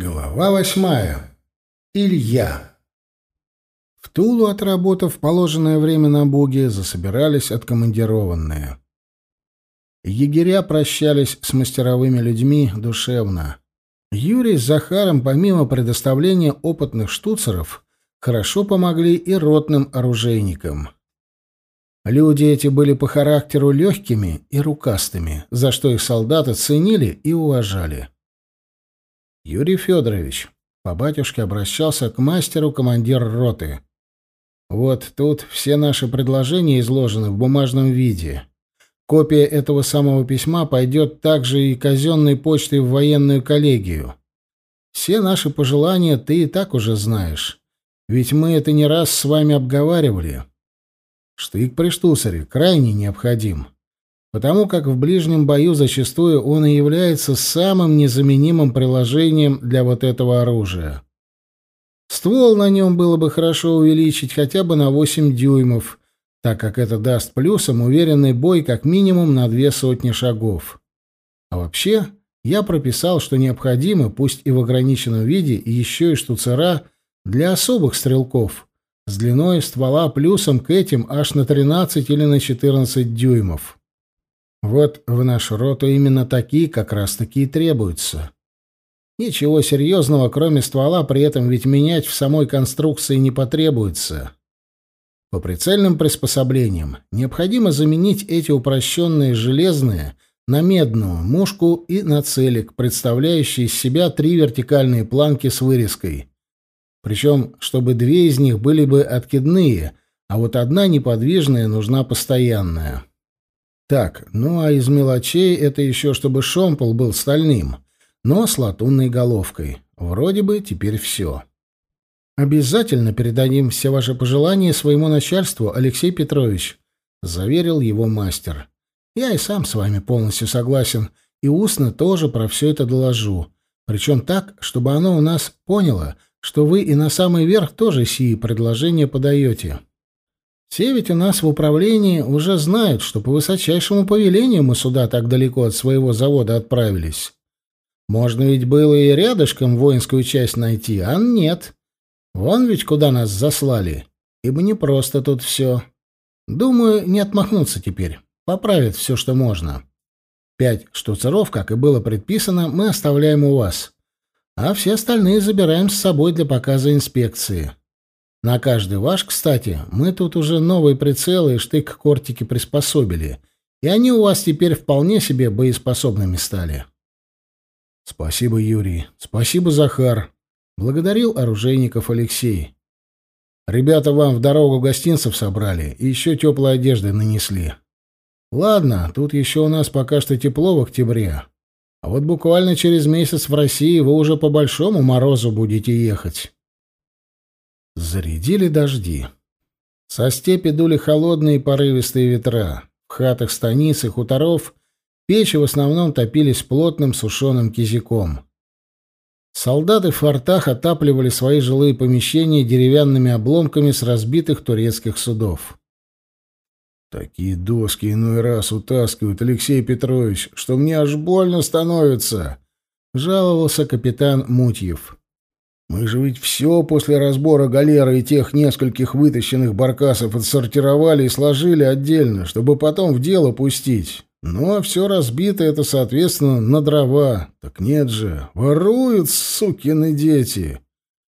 Глава восьмая. Илья. В Тулу, отработав положенное время на буге, засобирались откомандированные. Егеря прощались с мастеровыми людьми душевно. Юрий с Захаром, помимо предоставления опытных штуцеров, хорошо помогли и ротным оружейникам. Люди эти были по характеру легкими и рукастыми, за что их солдаты ценили и уважали. Юрий Федорович, по батюшке обращался к мастеру командир роты. Вот тут все наши предложения изложены в бумажном виде. Копия этого самого письма пойдет также и казенной почтой в военную коллегию. Все наши пожелания ты и так уже знаешь. Ведь мы это не раз с вами обговаривали. Штык при штуцере крайне необходим потому как в ближнем бою зачастую он и является самым незаменимым приложением для вот этого оружия. Ствол на нем было бы хорошо увеличить хотя бы на 8 дюймов, так как это даст плюсом уверенный бой как минимум на две сотни шагов. А вообще, я прописал, что необходимо, пусть и в ограниченном виде, еще и штуцера для особых стрелков, с длиной ствола плюсом к этим аж на 13 или на 14 дюймов. Вот в нашу роту именно такие как раз-таки и требуются. Ничего серьезного, кроме ствола, при этом ведь менять в самой конструкции не потребуется. По прицельным приспособлениям необходимо заменить эти упрощенные железные на медную мушку и на целик, представляющие из себя три вертикальные планки с вырезкой. Причем, чтобы две из них были бы откидные, а вот одна неподвижная нужна постоянная. Так, ну а из мелочей это еще чтобы шомпол был стальным, но с латунной головкой. Вроде бы теперь все. «Обязательно передадим все ваши пожелания своему начальству, Алексей Петрович», — заверил его мастер. «Я и сам с вами полностью согласен, и устно тоже про все это доложу. Причем так, чтобы оно у нас поняло, что вы и на самый верх тоже сии предложения подаете». Все ведь у нас в управлении уже знают, что по высочайшему повелению мы сюда так далеко от своего завода отправились. Можно ведь было и рядышком воинскую часть найти, а нет. Вон ведь куда нас заслали. Ибо не просто тут все. Думаю, не отмахнуться теперь. Поправят все, что можно. Пять штуцеров, как и было предписано, мы оставляем у вас. А все остальные забираем с собой для показа инспекции. На каждый ваш, кстати, мы тут уже новые прицелы и штык-кортики приспособили, и они у вас теперь вполне себе боеспособными стали. Спасибо, Юрий. Спасибо, Захар. Благодарил оружейников Алексей. Ребята вам в дорогу гостинцев собрали и еще теплой одежды нанесли. Ладно, тут еще у нас пока что тепло в октябре. А вот буквально через месяц в России вы уже по большому морозу будете ехать. Зарядили дожди. Со степи дули холодные порывистые ветра. В хатах станиц и хуторов печи в основном топились плотным сушеным кизиком. Солдаты в фортах отапливали свои жилые помещения деревянными обломками с разбитых турецких судов. «Такие доски иной раз утаскивают, Алексей Петрович, что мне аж больно становится», — жаловался капитан Мутьев. Мы же ведь все после разбора галеры и тех нескольких вытащенных баркасов отсортировали и сложили отдельно, чтобы потом в дело пустить. Ну, а все разбито это, соответственно, на дрова. Так нет же, воруют, сукины дети.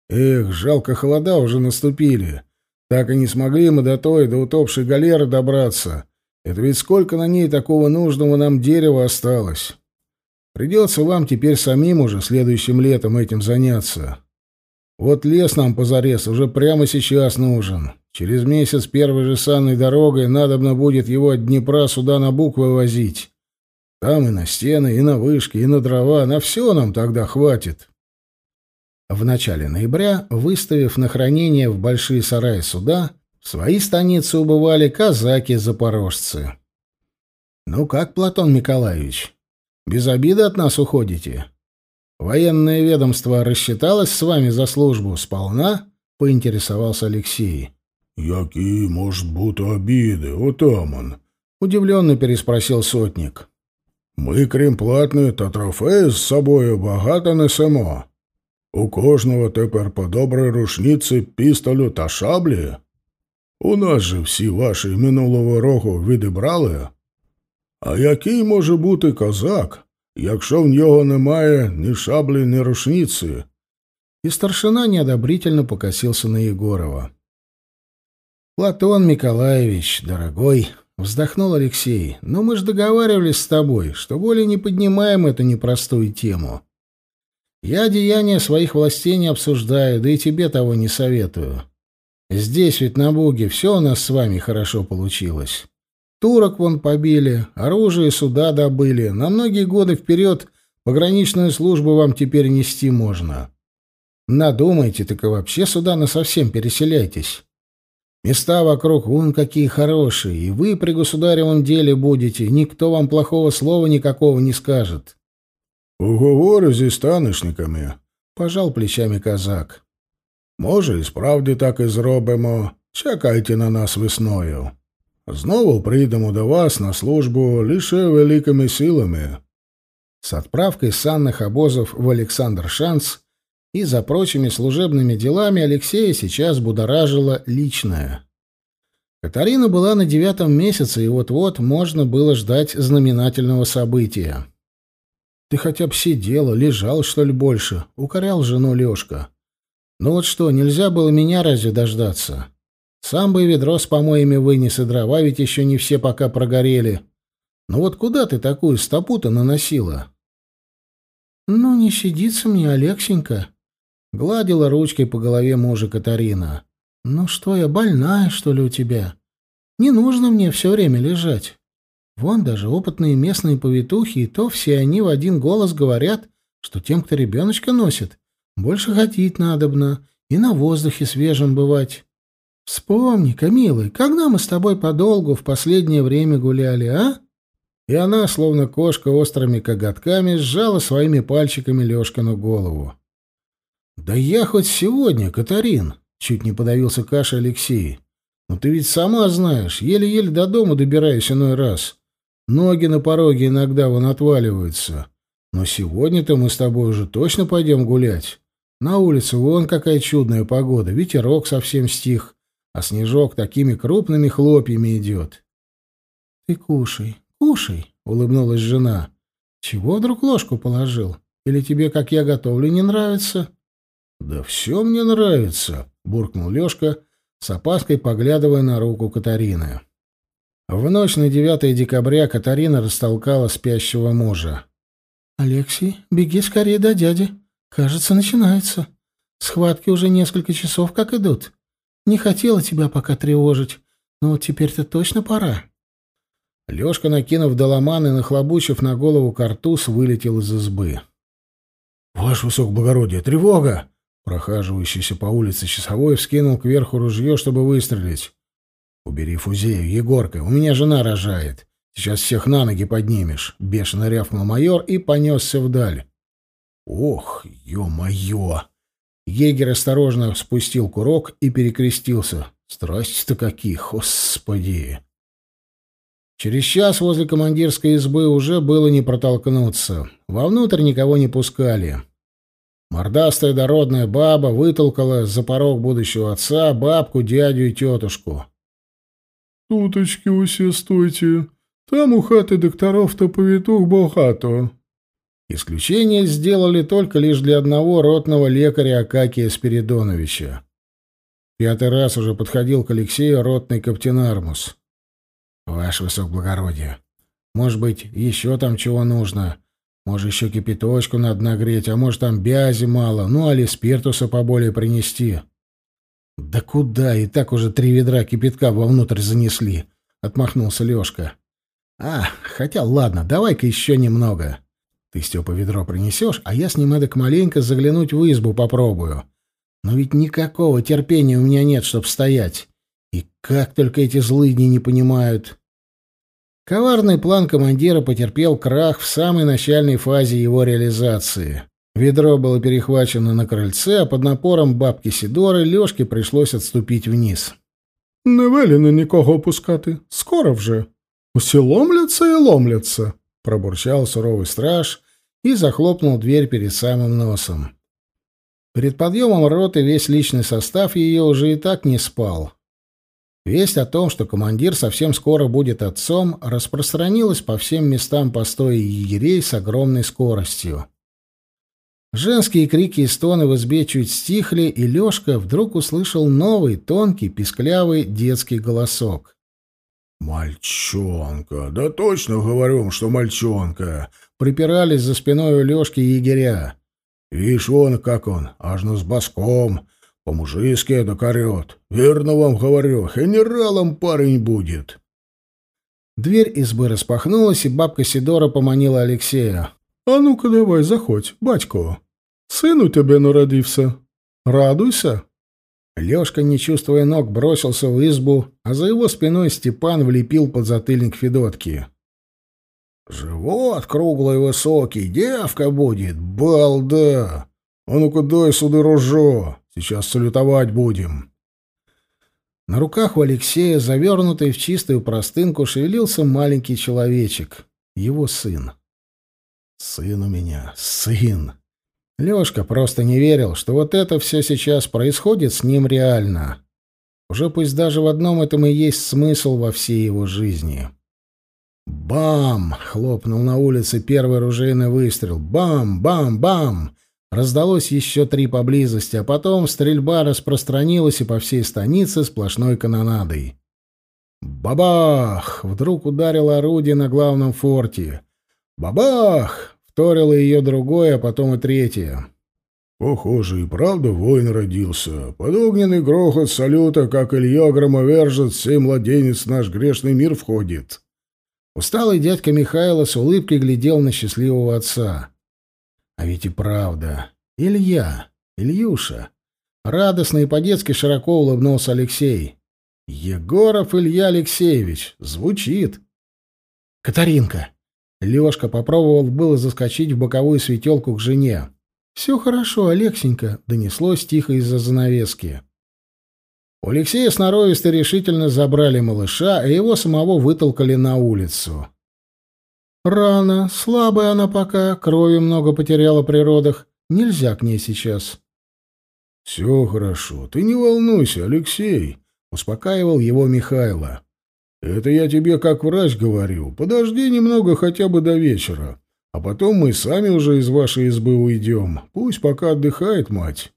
Эх, жалко, холода уже наступили. Так и не смогли мы до той, до утопшей галеры добраться. Это ведь сколько на ней такого нужного нам дерева осталось. Придется вам теперь самим уже следующим летом этим заняться. Вот лес нам позарез уже прямо сейчас нужен. Через месяц первой же санной дорогой надобно будет его от Днепра сюда на буквы возить. Там и на стены, и на вышки, и на дрова, на все нам тогда хватит. В начале ноября, выставив на хранение в большие сараи суда, в свои станицы убывали казаки-запорожцы. «Ну как, Платон Николаевич, без обиды от нас уходите?» Военное ведомство рассчиталось с вами за службу сполна? поинтересовался Алексей. Які может бути обиды, отаман? удивленно переспросил сотник. Мы крім платної та трофеї з собою багато несемо. У кожного тепер по добрій рушниці, пістолю та шаблі? У нас же всі ваші минулого року відібрали. А який може бути козак, якщо в нього немає ні шаблі, ні рушниці? И старшина неодобрительно покосился на Егорова. «Платон Николаевич, дорогой», — вздохнул Алексей, — «но мы же договаривались с тобой, что более не поднимаем эту непростую тему. Я деяния своих властей не обсуждаю, да и тебе того не советую. Здесь ведь на Буге все у нас с вами хорошо получилось. Турок вон побили, оружие суда добыли, на многие годы вперед пограничную службу вам теперь нести можно». Надумайте, так и вообще сюда насовсем переселяйтесь. Места вокруг вон какие хорошие, и вы при государевом деле будете, никто вам плохого слова никакого не скажет. Уговори зі станишниками, Пожал плечами казак. може, і справді так і зробимо. Чекайте на нас весною. Знову прийдемо до вас на службу лише великими силами. С отправкой санных обозов в Александр Шанс и за прочими служебными делами Алексея сейчас будоражило личное. Катарина была на девятом месяце, и вот-вот можно было ждать знаменательного события. «Ты хотя бы сидела, лежал, что ли, больше?» — укорял жену Лешка. «Ну вот что, нельзя было меня разве дождаться? Сам бы ведро с помоями вынес, и дрова ведь еще не все пока прогорели. Ну вот куда ты такую стопу-то наносила?» «Ну, не сидится мне, Алексенька», Гладила ручкой по голове мужа Катарина. «Ну что я, больная, что ли, у тебя? Не нужно мне все время лежать. Вон даже опытные местные повитухи, и то все они в один голос говорят, что тем, кто ребеночка носит, больше ходить надобно и на воздухе свежем бывать. Вспомни-ка, милый, когда мы с тобой подолгу в последнее время гуляли, а?» И она, словно кошка острыми коготками, сжала своими пальчиками Лёшкину голову. «Да я хоть сегодня, Катарин!» — чуть не подавился кашей Алексей. «Ну ты ведь сама знаешь, еле-еле до дома добираюсь иной раз. Ноги на пороге иногда вон отваливаются. Но сегодня-то мы с тобой уже точно пойдем гулять. На улице вон какая чудная погода, ветерок совсем стих, а снежок такими крупными хлопьями идет». «Ты кушай, кушай!» — улыбнулась жена. «Чего вдруг ложку положил? Или тебе, как я готовлю, не нравится?» «Да все мне нравится», — буркнул Лешка, с опаской поглядывая на руку Катарины. В ночь на 9 декабря Катарина растолкала спящего мужа. «Алексей, беги скорее до дяди. Кажется, начинается. Схватки уже несколько часов как идут. Не хотела тебя пока тревожить, но вот теперь-то точно пора». Лешка, накинув доломан и нахлобучив на голову картуз, вылетел из избы. «Ваше высокоблагородие, тревога!» Прохаживающийся по улице часовой вскинул кверху ружье, чтобы выстрелить. «Убери фузею, Егорка, у меня жена рожает. Сейчас всех на ноги поднимешь», — бешено рявкнул майор и понесся вдаль. «Ох, ё-моё!» Егерь осторожно спустил курок и перекрестился. «Страсти-то какие, господи!» Через час возле командирской избы уже было не протолкнуться. Вовнутрь никого не пускали. Мордастая дородная баба вытолкала за порог будущего отца бабку, дядю и тетушку. «Туточки усе стойте. Там у хаты докторов-то повитух богато». Исключение сделали только лишь для одного ротного лекаря Акакия Спиридоновича. Пятый раз уже подходил к Алексею ротный Каптенармус. «Ваше высокоблагородие, может быть, еще там чего нужно?» Может, еще кипяточку надо нагреть, а может, там бязи мало, ну, али спиртуса поболее принести. — Да куда? И так уже три ведра кипятка вовнутрь занесли, — отмахнулся Лешка. — А, хотя ладно, давай-ка еще немного. Ты, Степа, ведро принесешь, а я с ним эдак маленько заглянуть в избу попробую. Но ведь никакого терпения у меня нет, чтоб стоять. И как только эти злыдни не понимают. Коварный план командира потерпел крах в самой начальной фазе его реализации. Ведро было перехвачено на крыльце, а под напором бабки Сидоры Лёшке пришлось отступить вниз. «Не велено нікого опускати. Скоро вже. Усі ломляться и ломляться», — пробурчал суровый страж и захлопнул дверь перед самым носом. Перед подъемом роты весь личный состав ее уже и так не спал. Весть о том, что командир совсем скоро будет отцом, распространилась по всем местам постоя егерей с огромной скоростью. Женские крики и стоны в избе чуть стихли, и Лёшка вдруг услышал новый, тонкий, писклявый детский голосок. «Мальчонка! Да точно говорю, что мальчонка!» Припирались за спиной у Лёшки егеря. «Вишь он, как он, аж ну с боском, по-мужицки докорет. Верно вам говорю, генералом парень будет». Дверь избы распахнулась, и бабка Сидора поманила Алексея. «А ну-ка давай, заходь, батько. Сын у тебя народився. Радуйся». Лёшка, не чувствуя ног, бросился в избу, а за его спиной Степан влепил под затыльник Федотки. «Живот круглый высокий, девка будет, балда! А ну-ка дай сюда ружо, сейчас салютовать будем!» На руках у Алексея, завернутый в чистую простынку, шевелился маленький человечек, его сын. «Сын у меня, сын!» Лёшка просто не верил, что вот это все сейчас происходит с ним реально. Уже пусть даже в одном этом и есть смысл во всей его жизни. «Бам!» — хлопнул на улице первый ружейный выстрел. «Бам! Бам! Бам!» Раздалось еще три поблизости, а потом стрельба распространилась и по всей станице сплошной канонадой. «Бабах!» — вдруг ударило орудие на главном форте. «Бабах!» Вторило ее другое, а потом и третье. Похоже, и правда воин родился. Под огненный грохот салюта, как Илья громовержец, сей младенец в наш грешный мир входит. Усталый дядька Михайло с улыбкой глядел на счастливого отца. А ведь и правда. Илья, Ильюша. Радостно и по-детски широко улыбнулся Алексей. Егоров Илья Алексеевич. Звучит. Катаринка, Лёшка попробовал было заскочить в боковую светелку к жене. «Все хорошо, Алексенька», — донеслось тихо из-за занавески. У Алексея сноровисто решительно забрали малыша, а его самого вытолкали на улицу. «Рано, слабая она пока, крови много потеряла при родах. Нельзя к ней сейчас». «Все хорошо, ты не волнуйся, Алексей», — успокаивал его Михайло. Это я тебе как врач говорю. Подожди немного хотя бы до вечера. А потом мы сами уже из вашей избы уйдем. Пусть пока отдыхает мать.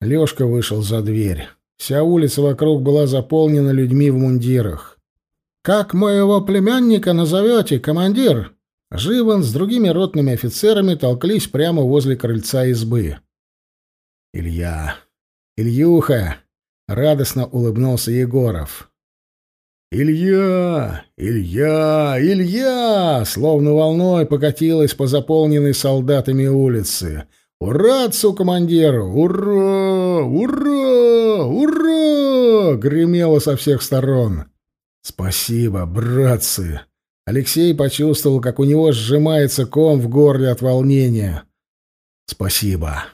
Лёшка вышел за дверь. Вся улица вокруг была заполнена людьми в мундирах. «Как моего племянника назовете, командир?» Живан с другими ротными офицерами толклись прямо возле крыльца избы. «Илья! Ильюха!» — радостно улыбнулся Егоров. «Илья! Илья! Илья!» Словно волной покатилась по заполненной солдатами улице. «Ура, отцу командиру! Ура! Ура! Ура!» гремело со всех сторон. «Спасибо, братцы!» Алексей почувствовал, как у него сжимается ком в горле от волнения. «Спасибо!»